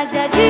Raja ji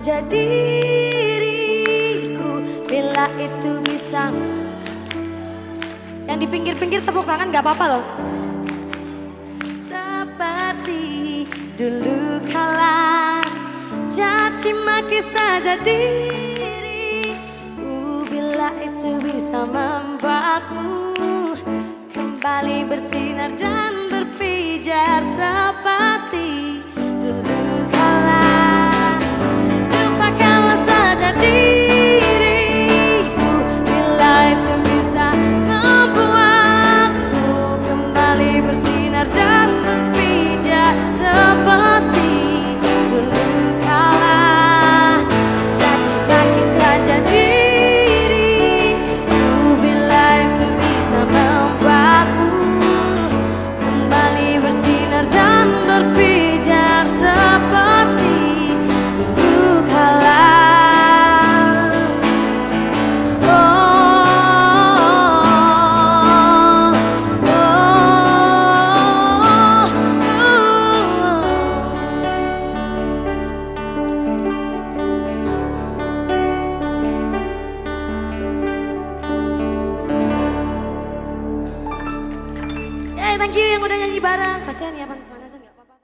saja diriku. Bila itu bisa. Yang di pinggir-pinggir tepuk tangan gak apa-apa loh. Seperti dulu kala caci maki saja diriku bareng, kasihan ya bang.